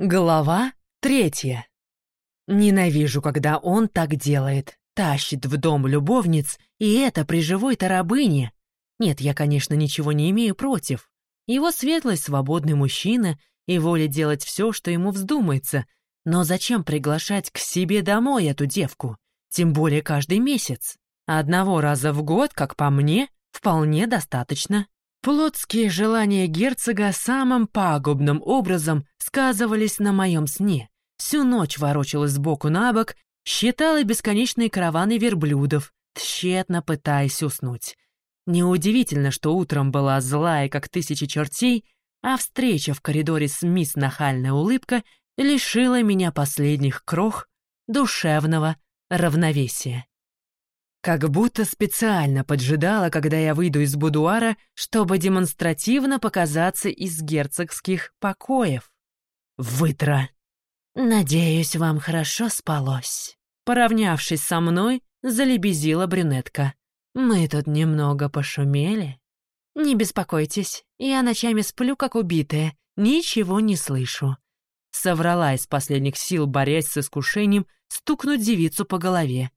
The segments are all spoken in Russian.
Глава третья. Ненавижу, когда он так делает. Тащит в дом любовниц, и это при живой-то рабыне. Нет, я, конечно, ничего не имею против. Его светлость свободный мужчина и воля делать все, что ему вздумается. Но зачем приглашать к себе домой эту девку? Тем более каждый месяц. Одного раза в год, как по мне, вполне достаточно. Плотские желания герцога самым пагубным образом сказывались на моем сне. Всю ночь ворочалась сбоку на бок, считала бесконечные караваны верблюдов, тщетно пытаясь уснуть. Неудивительно, что утром была злая, как тысячи чертей, а встреча в коридоре с мисс Нахальная улыбка лишила меня последних крох душевного равновесия. Как будто специально поджидала, когда я выйду из будуара, чтобы демонстративно показаться из герцогских покоев. Вытра. «Надеюсь, вам хорошо спалось». Поравнявшись со мной, залебезила брюнетка. «Мы тут немного пошумели». «Не беспокойтесь, я ночами сплю, как убитая, ничего не слышу». Соврала из последних сил, борясь с искушением, стукнуть девицу по голове.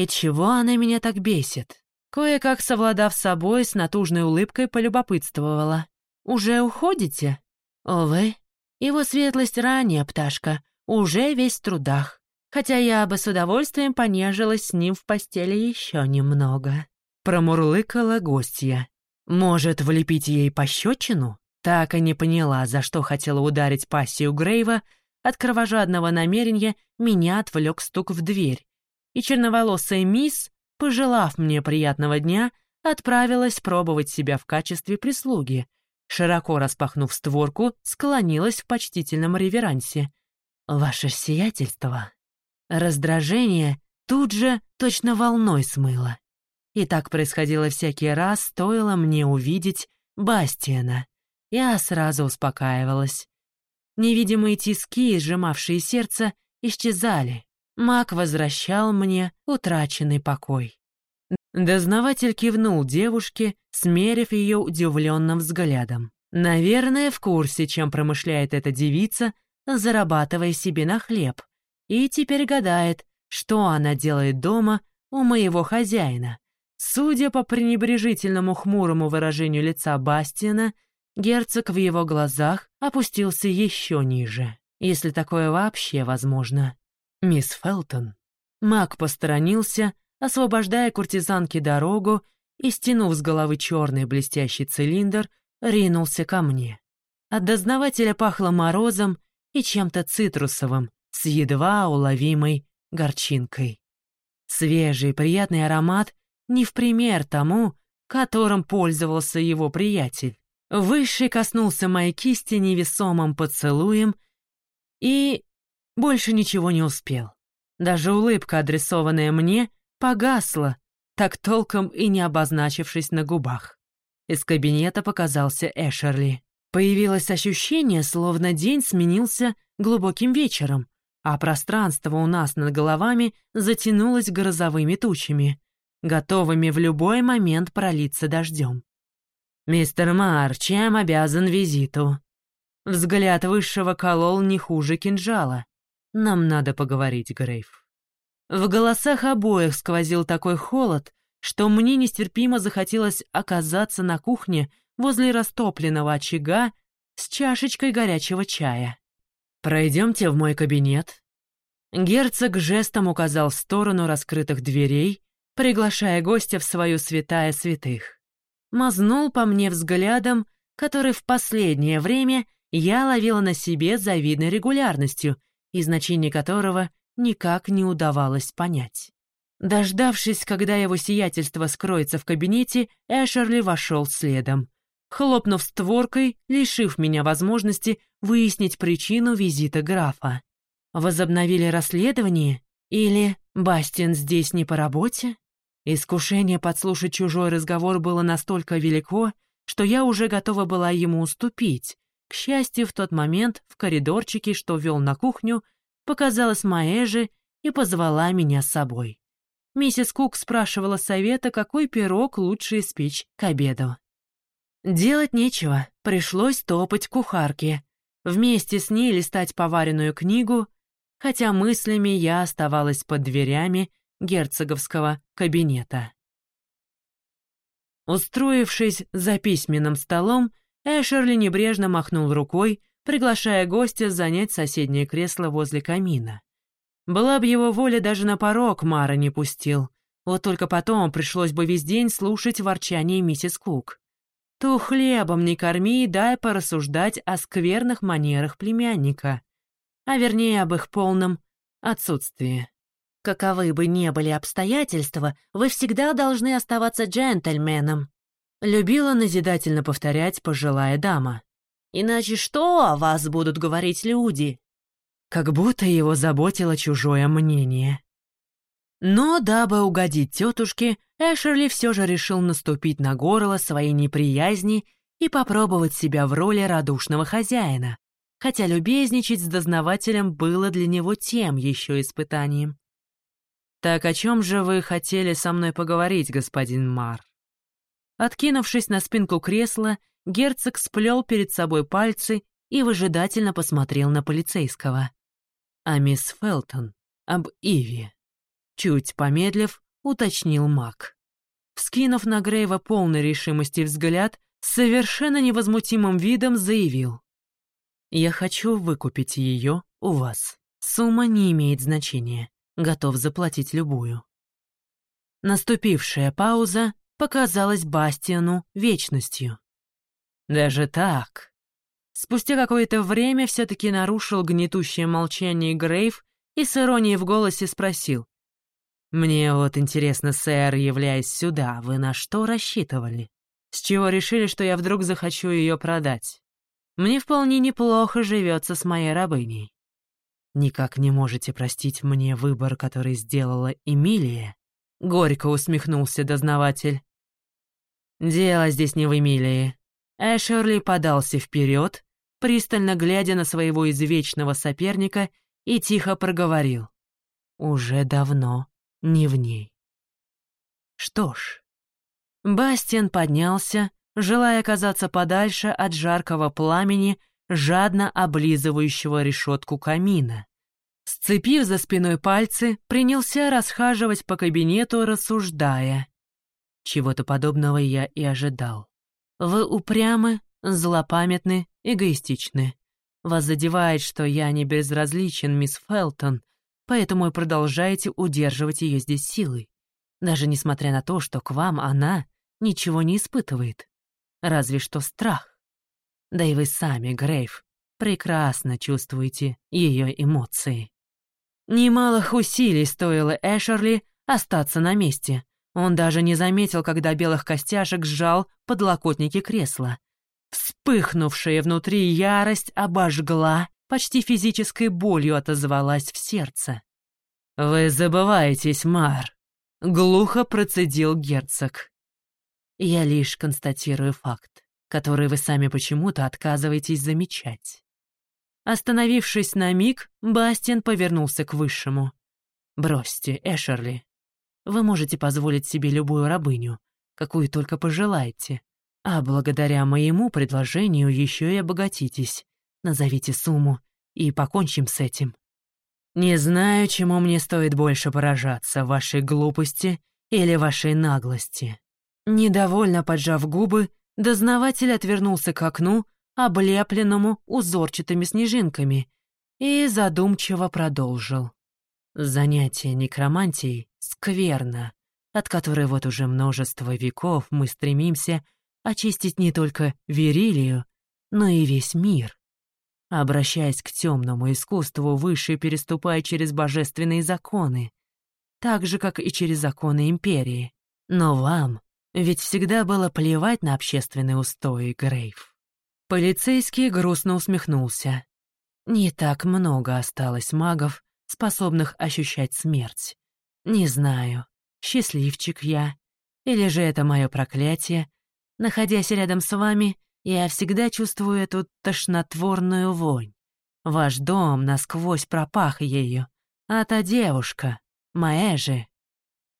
И чего она меня так бесит? Кое-как совладав собой, с натужной улыбкой полюбопытствовала. «Уже уходите?» «Увы, его светлость ранее, пташка, уже весь в трудах, хотя я бы с удовольствием понежилась с ним в постели еще немного». Промурлыкала гостья. «Может, влепить ей пощечину?» Так и не поняла, за что хотела ударить пассию Грейва, от кровожадного намерения меня отвлек стук в дверь, и черноволосая мисс, пожелав мне приятного дня, отправилась пробовать себя в качестве прислуги. Широко распахнув створку, склонилась в почтительном реверансе. «Ваше сиятельство!» Раздражение тут же точно волной смыло. И так происходило всякий раз, стоило мне увидеть Бастиана. Я сразу успокаивалась. Невидимые тиски, сжимавшие сердце, исчезали. Маг возвращал мне утраченный покой. Дознаватель кивнул девушке, смерив ее удивленным взглядом. Наверное, в курсе, чем промышляет эта девица, зарабатывая себе на хлеб. И теперь гадает, что она делает дома у моего хозяина. Судя по пренебрежительному хмурому выражению лица Бастиана, герцог в его глазах опустился еще ниже, если такое вообще возможно. «Мисс Фелтон». Маг посторонился, освобождая куртизанке дорогу и, стянув с головы черный блестящий цилиндр, ринулся ко мне. От дознавателя пахло морозом и чем-то цитрусовым, с едва уловимой горчинкой. Свежий приятный аромат не в пример тому, которым пользовался его приятель. Высший коснулся моей кисти невесомым поцелуем и больше ничего не успел. Даже улыбка, адресованная мне, погасла, так толком и не обозначившись на губах. Из кабинета показался Эшерли. Появилось ощущение, словно день сменился глубоким вечером, а пространство у нас над головами затянулось грозовыми тучами, готовыми в любой момент пролиться дождем. «Мистер Мар, чем обязан визиту?» Взгляд высшего колол не хуже кинжала. Нам надо поговорить, Грейв». В голосах обоих сквозил такой холод, что мне нестерпимо захотелось оказаться на кухне возле растопленного очага с чашечкой горячего чая. «Пройдемте в мой кабинет». Герцог жестом указал в сторону раскрытых дверей, приглашая гостя в свою святая святых. Мазнул по мне взглядом, который в последнее время я ловила на себе завидной регулярностью — и значение которого никак не удавалось понять. Дождавшись, когда его сиятельство скроется в кабинете, Эшерли вошел следом, хлопнув створкой, лишив меня возможности выяснить причину визита графа. Возобновили расследование? Или Бастин здесь не по работе? Искушение подслушать чужой разговор было настолько велико, что я уже готова была ему уступить, к счастью, в тот момент в коридорчике, что вел на кухню, показалась Маэжи и позвала меня с собой. Миссис Кук спрашивала совета, какой пирог лучше испечь к обеду. Делать нечего, пришлось топать к кухарке. вместе с ней листать поваренную книгу, хотя мыслями я оставалась под дверями герцоговского кабинета. Устроившись за письменным столом, Эшерли небрежно махнул рукой, приглашая гостя занять соседнее кресло возле камина. Была бы его воля, даже на порог Мара не пустил. Вот только потом пришлось бы весь день слушать ворчание миссис Кук. То хлебом не корми, дай порассуждать о скверных манерах племянника, а вернее об их полном отсутствии. Каковы бы ни были обстоятельства, вы всегда должны оставаться джентльменом. Любила назидательно повторять пожилая дама. Иначе что о вас будут говорить люди? Как будто его заботило чужое мнение. Но, дабы угодить тетушке, Эшерли все же решил наступить на горло своей неприязни и попробовать себя в роли радушного хозяина, хотя любезничать с дознавателем было для него тем еще испытанием. «Так о чем же вы хотели со мной поговорить, господин Мар?» Откинувшись на спинку кресла, герцог сплел перед собой пальцы и выжидательно посмотрел на полицейского. «А мисс Фелтон, об Иве». Чуть помедлив, уточнил маг. Вскинув на Грейва полной решимости взгляд, совершенно невозмутимым видом заявил. «Я хочу выкупить ее у вас. Сумма не имеет значения. Готов заплатить любую». Наступившая пауза показалась Бастиану вечностью. «Даже так?» Спустя какое-то время все-таки нарушил гнетущее молчание Грейв и с иронией в голосе спросил. «Мне вот интересно, сэр, являясь сюда, вы на что рассчитывали? С чего решили, что я вдруг захочу ее продать? Мне вполне неплохо живется с моей рабыней. Никак не можете простить мне выбор, который сделала Эмилия?» Горько усмехнулся дознаватель. «Дело здесь не в Эмилии». Эшерли подался вперед, пристально глядя на своего извечного соперника, и тихо проговорил. «Уже давно не в ней. Что ж, Бастиан поднялся, желая оказаться подальше от жаркого пламени, жадно облизывающего решетку камина. Сцепив за спиной пальцы, принялся расхаживать по кабинету, рассуждая. Чего-то подобного я и ожидал. Вы упрямы, злопамятны, эгоистичны. Вас задевает, что я не безразличен, мисс Фелтон, поэтому и продолжаете удерживать ее здесь силой, даже несмотря на то, что к вам она ничего не испытывает, разве что страх. Да и вы сами, Грейв, прекрасно чувствуете ее эмоции. Немалых усилий стоило Эшерли остаться на месте. Он даже не заметил, когда белых костяшек сжал подлокотники кресла. Вспыхнувшая внутри ярость обожгла почти физической болью отозвалась в сердце. «Вы забываетесь, Мар», — глухо процедил герцог. «Я лишь констатирую факт, который вы сами почему-то отказываетесь замечать». Остановившись на миг, Бастин повернулся к Высшему. «Бросьте, Эшерли. Вы можете позволить себе любую рабыню, какую только пожелаете, а благодаря моему предложению еще и обогатитесь. Назовите сумму и покончим с этим. Не знаю, чему мне стоит больше поражаться, вашей глупости или вашей наглости. Недовольно поджав губы, дознаватель отвернулся к окну, облепленному узорчатыми снежинками, и задумчиво продолжил. Занятие некромантией скверно, от которой вот уже множество веков мы стремимся очистить не только Верилию, но и весь мир. Обращаясь к темному искусству, выше переступая через божественные законы, так же, как и через законы Империи. Но вам ведь всегда было плевать на общественные устои, Грейв. Полицейский грустно усмехнулся. Не так много осталось магов, способных ощущать смерть. Не знаю, счастливчик я, или же это мое проклятие. Находясь рядом с вами, я всегда чувствую эту тошнотворную вонь. Ваш дом насквозь пропах ею, а та девушка, моя же.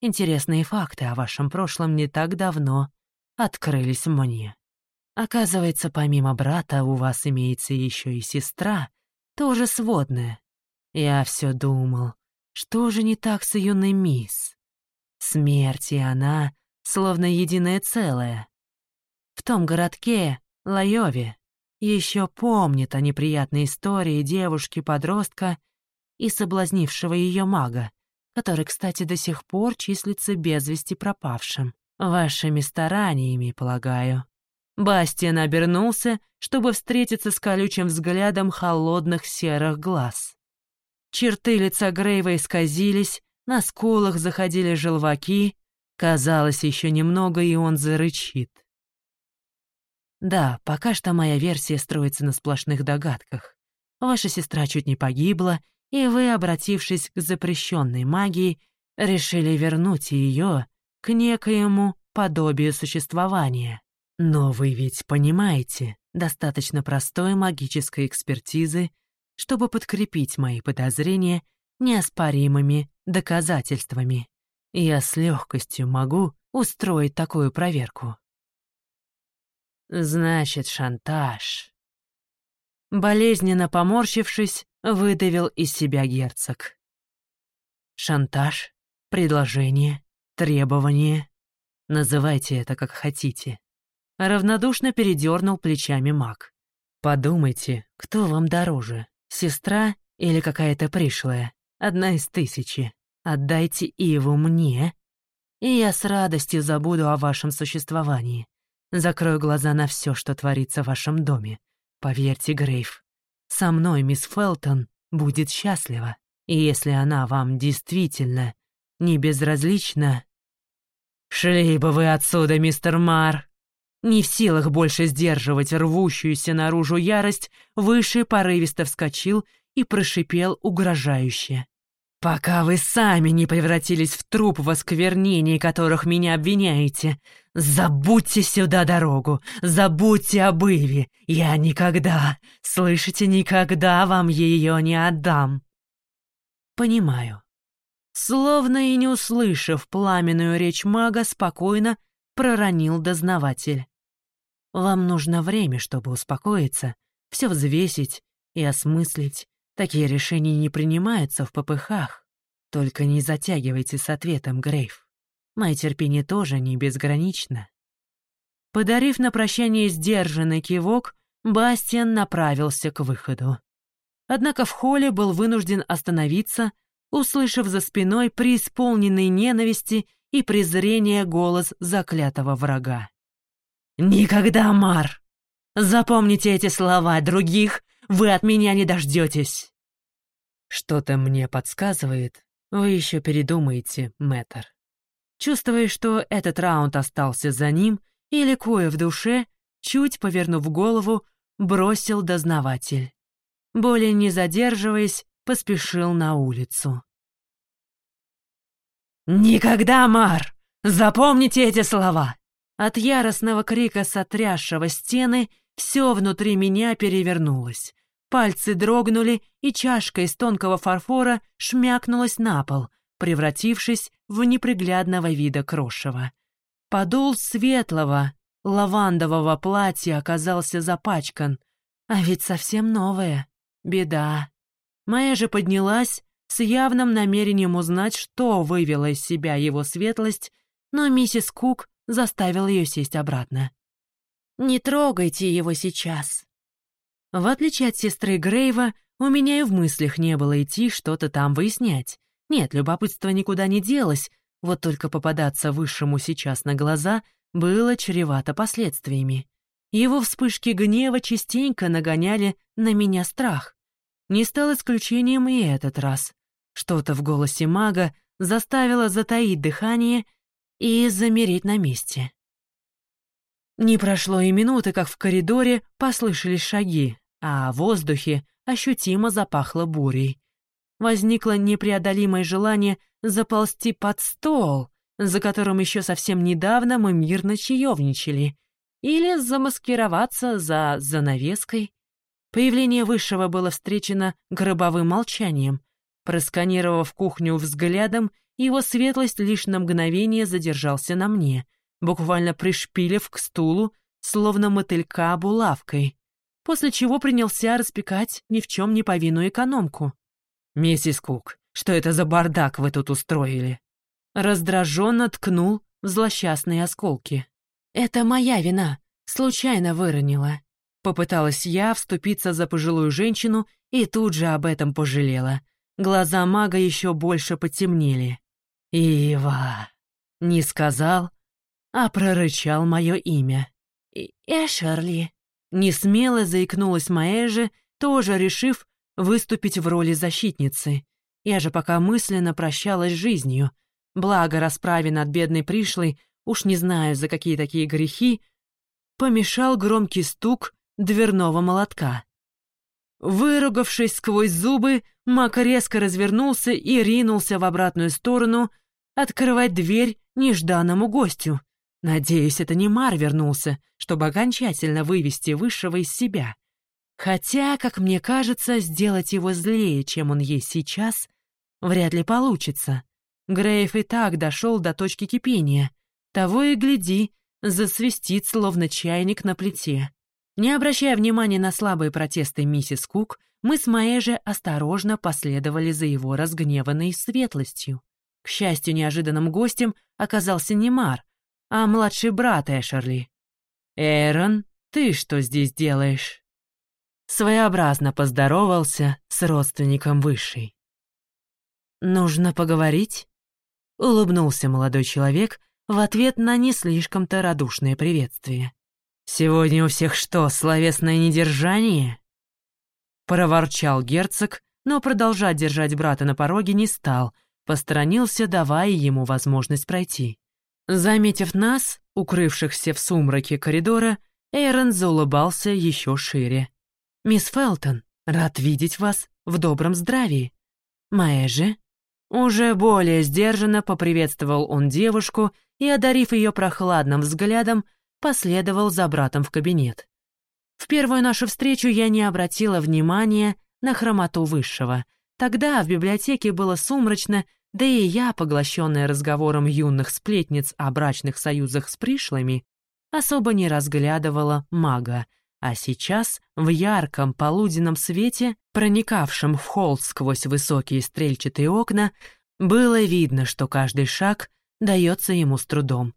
Интересные факты о вашем прошлом не так давно открылись мне. Оказывается, помимо брата у вас имеется еще и сестра, тоже сводная. Я все думал, что же не так с юной мисс? Смерть и она словно единое целое. В том городке, Лайове, еще помнит о неприятной истории девушки-подростка и соблазнившего ее мага, который, кстати, до сих пор числится без вести пропавшим. Вашими стараниями, полагаю. Бастиан обернулся, чтобы встретиться с колючим взглядом холодных серых глаз. Черты лица Грейва исказились, на скулах заходили желваки. Казалось, еще немного, и он зарычит. Да, пока что моя версия строится на сплошных догадках. Ваша сестра чуть не погибла, и вы, обратившись к запрещенной магии, решили вернуть ее к некоему подобию существования. Но вы ведь понимаете, достаточно простой магической экспертизы чтобы подкрепить мои подозрения неоспоримыми доказательствами. Я с легкостью могу устроить такую проверку. Значит, шантаж. Болезненно поморщившись, выдавил из себя герцог. Шантаж, предложение, требование. Называйте это как хотите. Равнодушно передернул плечами маг. Подумайте, кто вам дороже, Сестра или какая-то пришлая, одна из тысячи. Отдайте Иву мне, и я с радостью забуду о вашем существовании. Закрою глаза на все, что творится в вашем доме. Поверьте, Грейв, со мной мисс Фелтон будет счастлива. И если она вам действительно не безразлична... «Шли бы вы отсюда, мистер Мар!» Не в силах больше сдерживать рвущуюся наружу ярость, выше порывисто вскочил и прошипел угрожающе. «Пока вы сами не превратились в труп в осквернении, которых меня обвиняете, забудьте сюда дорогу, забудьте об Иве. Я никогда, слышите, никогда вам ее не отдам». «Понимаю». Словно и не услышав пламенную речь мага, спокойно проронил дознаватель. Вам нужно время, чтобы успокоиться, все взвесить и осмыслить. Такие решения не принимаются в попыхах. Только не затягивайте с ответом, Грейв. Мое терпение тоже не безгранично. Подарив на прощание сдержанный кивок, Бастиан направился к выходу. Однако в холле был вынужден остановиться, услышав за спиной преисполненный ненависти и презрения голос заклятого врага. «Никогда, Мар! Запомните эти слова, других вы от меня не дождетесь!» «Что-то мне подсказывает, вы еще передумаете, мэтр». Чувствуя, что этот раунд остался за ним, и ликуя в душе, чуть повернув голову, бросил дознаватель. Более не задерживаясь, поспешил на улицу. «Никогда, Мар! Запомните эти слова! От яростного крика, сотрясшего стены, все внутри меня перевернулось. Пальцы дрогнули, и чашка из тонкого фарфора шмякнулась на пол, превратившись в неприглядного вида крошева. Подол светлого, лавандового платья оказался запачкан, а ведь совсем новое. Беда. Моя же поднялась с явным намерением узнать, что вывела из себя его светлость, но миссис Кук заставил ее сесть обратно. «Не трогайте его сейчас». В отличие от сестры Грейва, у меня и в мыслях не было идти что-то там выяснять. Нет, любопытство никуда не делось, вот только попадаться высшему сейчас на глаза было чревато последствиями. Его вспышки гнева частенько нагоняли на меня страх. Не стал исключением и этот раз. Что-то в голосе мага заставило затаить дыхание и замереть на месте. Не прошло и минуты, как в коридоре послышались шаги, а в воздухе ощутимо запахло бурей. Возникло непреодолимое желание заползти под стол, за которым еще совсем недавно мы мирно чаевничали, или замаскироваться за занавеской. Появление Высшего было встречено гробовым молчанием. Просканировав кухню взглядом, его светлость лишь на мгновение задержался на мне, буквально пришпилив к стулу, словно мотылька булавкой, после чего принялся распекать ни в чем не повинную экономку. «Миссис Кук, что это за бардак вы тут устроили?» Раздраженно ткнул в злосчастные осколки. «Это моя вина, случайно выронила». Попыталась я вступиться за пожилую женщину и тут же об этом пожалела. Глаза мага еще больше потемнели. «Ива!» Не сказал, а прорычал мое имя. «Эшерли!» Несмело заикнулась Маэжи, тоже решив выступить в роли защитницы. Я же пока мысленно прощалась с жизнью. Благо, расправе над бедной пришлой, уж не знаю, за какие такие грехи, помешал громкий стук дверного молотка. Выругавшись сквозь зубы, Мак резко развернулся и ринулся в обратную сторону открывать дверь нежданному гостю. Надеюсь, это не Мар вернулся, чтобы окончательно вывести Высшего из себя. Хотя, как мне кажется, сделать его злее, чем он есть сейчас, вряд ли получится. Грейв и так дошел до точки кипения. Того и гляди, засвистит, словно чайник на плите. Не обращая внимания на слабые протесты миссис Кук, мы с Маэже осторожно последовали за его разгневанной светлостью. К счастью, неожиданным гостем оказался не Мар, а младший брат Эшерли. «Эрон, ты что здесь делаешь?» Своеобразно поздоровался с родственником Высшей. «Нужно поговорить?» — улыбнулся молодой человек в ответ на не слишком-то радушное приветствие. «Сегодня у всех что, словесное недержание?» Проворчал герцог, но продолжать держать брата на пороге не стал, посторонился, давая ему возможность пройти. Заметив нас, укрывшихся в сумраке коридора, Эйрон заулыбался еще шире. «Мисс Фелтон, рад видеть вас в добром здравии. Моя же...» Уже более сдержанно поприветствовал он девушку и, одарив ее прохладным взглядом, последовал за братом в кабинет. В первую нашу встречу я не обратила внимания на хромоту высшего. Тогда в библиотеке было сумрачно, да и я, поглощенная разговором юных сплетниц о брачных союзах с пришлыми, особо не разглядывала мага, а сейчас, в ярком полуденном свете, проникавшем в холл сквозь высокие стрельчатые окна, было видно, что каждый шаг дается ему с трудом.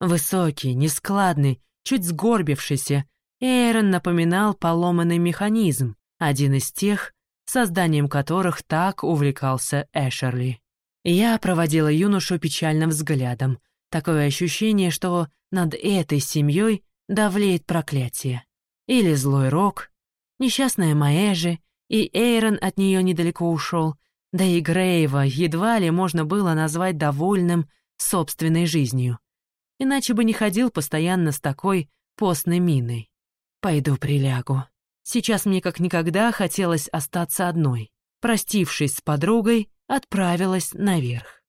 Высокий, нескладный, чуть сгорбившийся, Эйрон напоминал поломанный механизм, один из тех, созданием которых так увлекался Эшерли. Я проводила юношу печальным взглядом. Такое ощущение, что над этой семьей давлеет проклятие. Или злой рок, несчастная Маэжи, и Эйрон от нее недалеко ушел, да и Грейва едва ли можно было назвать довольным собственной жизнью иначе бы не ходил постоянно с такой постной миной. Пойду прилягу. Сейчас мне как никогда хотелось остаться одной. Простившись с подругой, отправилась наверх.